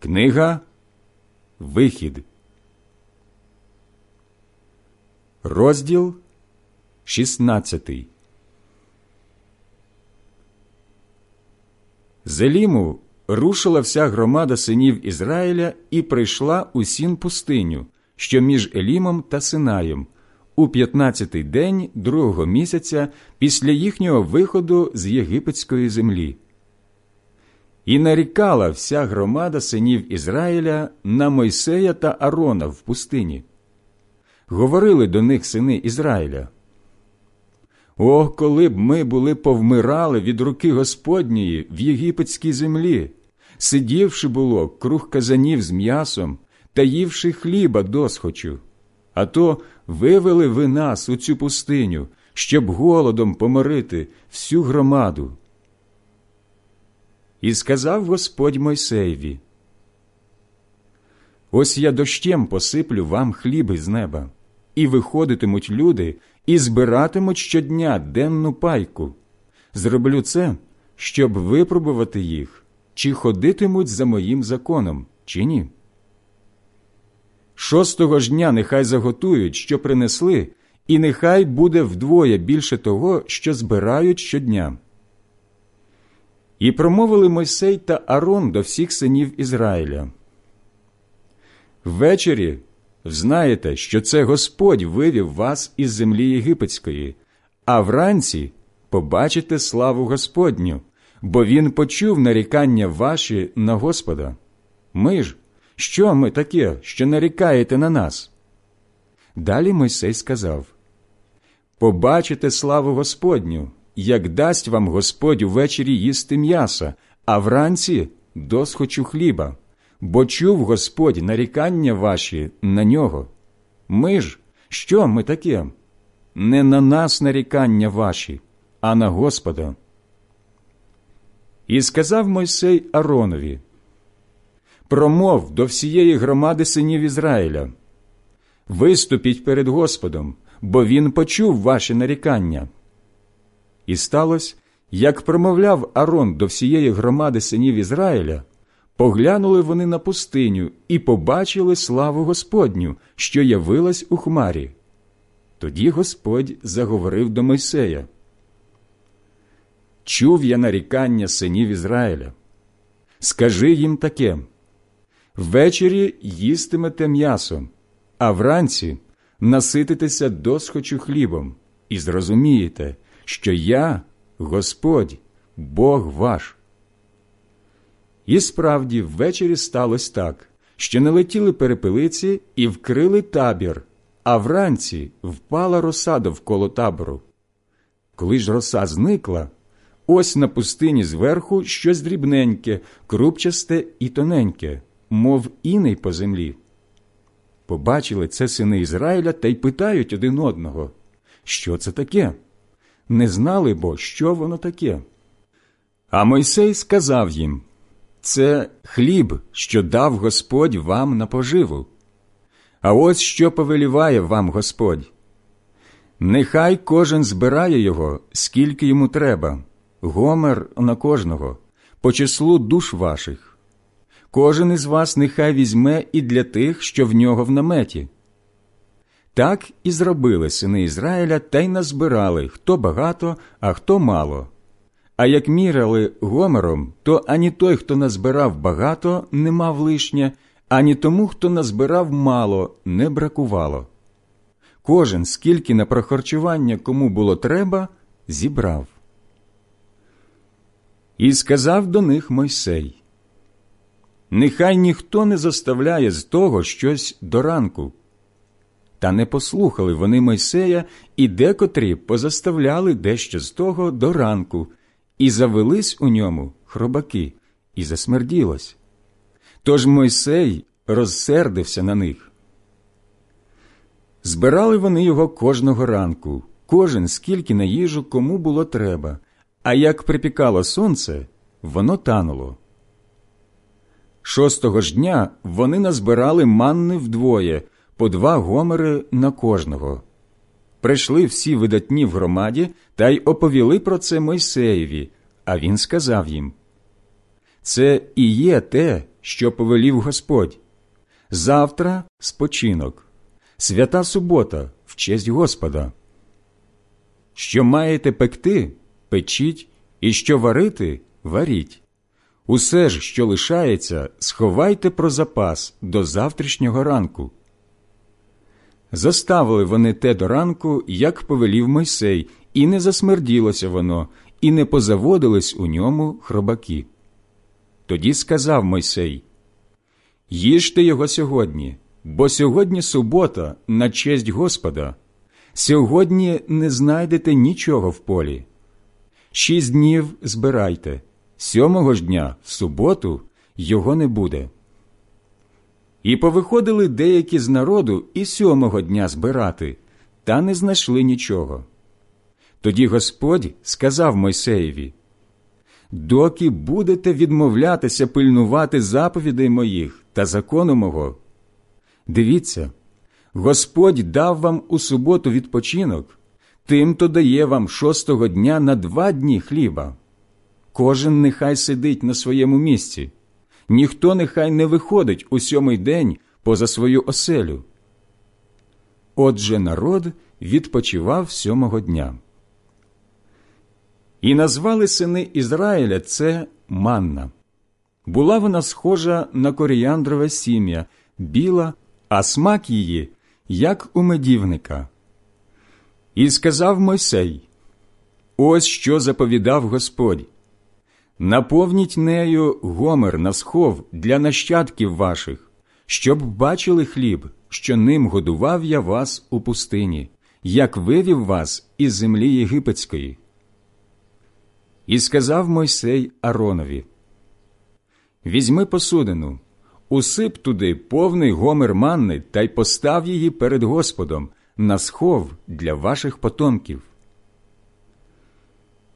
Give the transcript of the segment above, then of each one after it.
Книга Вихід. Розділ 16 З Еліму рушила вся громада синів Ізраїля і прийшла у сін пустиню, що між Елімом та Синаєм, у п'ятнадцятий день другого місяця після їхнього виходу з єгипетської землі. І нарікала вся громада синів Ізраїля на Мойсея та Арона в пустині. Говорили до них сини Ізраїля. О, коли б ми були повмирали від руки Господньої в єгипетській землі, сидівши було круг казанів з м'ясом та ївши хліба досхочу, а то вивели ви нас у цю пустиню, щоб голодом поморити всю громаду. І сказав Господь Мойсеєві, Ось я дощем посиплю вам хліб із неба, і виходитимуть люди, і збиратимуть щодня денну пайку. Зроблю це, щоб випробувати їх, чи ходитимуть за моїм законом, чи ні. Шостого ж дня нехай заготують, що принесли, і нехай буде вдвоє більше того, що збирають щодня. І промовили Мойсей та Арон до всіх синів Ізраїля. Ввечері знаєте, що це Господь вивів вас із землі єгипетської, а вранці побачите славу Господню, бо Він почув нарікання ваші на Господа. Ми ж, що ми таке, що нарікаєте на нас? Далі Мойсей сказав Побачите славу Господню, як дасть вам Господь увечері їсти м'яса, а вранці досхочу хліба, бо чув Господь нарікання ваші на нього. Ми ж, що ми таке? Не на нас нарікання ваші, а на Господа. І сказав Мойсей Аронові Промов до всієї громади синів Ізраїля. Виступіть перед Господом, бо Він почув ваші нарікання. І сталося, як промовляв Арон до всієї громади синів Ізраїля, поглянули вони на пустиню і побачили славу Господню, що явилась у хмарі. Тоді Господь заговорив до Мойсея. Чув я нарікання синів Ізраїля. Скажи їм таке ввечері їстимете м'ясо, а вранці насититеся досхочу хлібом, і зрозумієте, що я Господь, Бог ваш. І справді ввечері сталося так, що налетіли перепелиці і вкрили табір, а вранці впала роса довколо табору. Коли ж роса зникла, ось на пустині зверху щось дрібненьке, крупчасте і тоненьке, мов іней по землі. Побачили це сини Ізраїля та й питають один одного, що це таке? Не знали бо, що воно таке. А Мойсей сказав їм це хліб, що дав Господь вам на поживу. А ось що повеліває вам Господь. Нехай кожен збирає його, скільки йому треба, гомер на кожного, по числу душ ваших. Кожен із вас нехай візьме і для тих, що в нього в наметі. Так і зробили сини Ізраїля та й назбирали хто багато, а хто мало. А як міряли гомером, то ані той, хто назбирав багато, не мав лишнє, ані тому, хто назбирав мало, не бракувало. Кожен, скільки на прохарчування кому було треба, зібрав. І сказав до них Мойсей Нехай ніхто не заставляє з того щось до ранку. Та не послухали вони Мойсея, і декотрі позаставляли дещо з того до ранку, і завелись у ньому хробаки, і засмерділось. Тож Мойсей розсердився на них. Збирали вони його кожного ранку, кожен скільки на їжу кому було треба, а як припікало сонце, воно тануло. Шостого ж дня вони назбирали манни вдвоє, по два гомери на кожного. Прийшли всі видатні в громаді та й оповіли про це Мойсеєві, а він сказав їм Це і є те, що повелів Господь. Завтра спочинок, свята субота в честь Господа. Що маєте пекти, печіть, і що варити, варіть. Усе ж, що лишається, сховайте про запас до завтрашнього ранку. Заставили вони те до ранку, як повелів Мойсей, і не засмерділося воно, і не позаводились у ньому хробаки. Тоді сказав Мойсей Їжте його сьогодні, бо сьогодні субота на честь Господа. Сьогодні не знайдете нічого в полі. Шість днів збирайте, сьомого ж дня, в суботу, його не буде. І повиходили деякі з народу і сьомого дня збирати, та не знайшли нічого. Тоді Господь сказав Мойсеєві Доки будете відмовлятися пильнувати заповідей моїх та закону мого. Дивіться, Господь дав вам у суботу відпочинок, тим то дає вам шостого дня на два дні хліба. Кожен нехай сидить на своєму місці, ніхто нехай не виходить у сьомий день поза свою оселю. Отже народ відпочивав сьомого дня. І назвали сини Ізраїля це манна. Була вона схожа на коріандрове сім'я, біла, а смак її, як у медівника. І сказав Мойсей: Ось що заповідав Господь. Наповніть нею гомер на схов для нащадків ваших, щоб бачили хліб, що ним годував я вас у пустині, як вивів вас із землі єгипетської. І сказав Мойсей Аронові: Візьми посудину, усип туди повний гомер манни та й постав її перед Господом на схов для ваших потомків.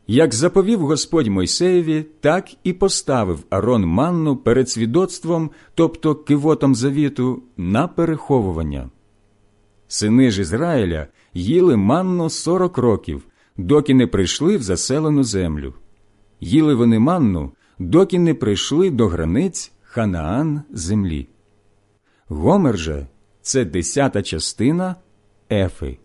Як заповів Господь Мойсеєві, так і поставив Арон манну перед свідоцтвом, тобто кивотом завіту, на переховування. Сини ж Ізраїля їли манну сорок років, доки не прийшли в заселену землю. Їли вони манну, доки не прийшли до границь Ханаан землі. Гомер же це десята частина ефи.